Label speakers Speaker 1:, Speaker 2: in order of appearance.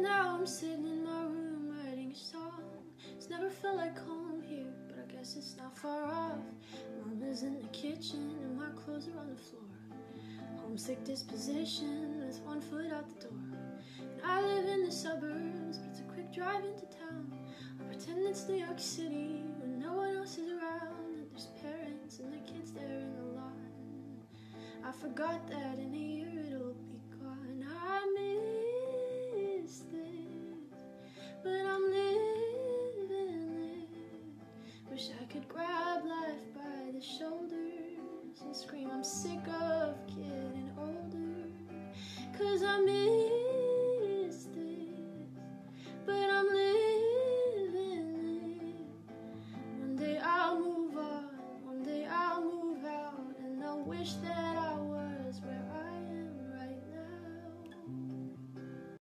Speaker 1: Now I'm sitting in my room writing a song. It's never felt like home here, but I guess it's not far off. Mom is in the kitchen and my clothes are on the floor. Homesick disposition with one foot out the door. And I live in the suburbs, but it's a quick drive into town. I pretend it's New York City when no one else is around. And there's parents and their kids there in the lawn. I forgot that in a year wish I could grab life by the shoulders and scream, I'm sick of getting older. Cause I miss this, but I'm living it. One day I'll move on, one day I'll move out, and I wish that.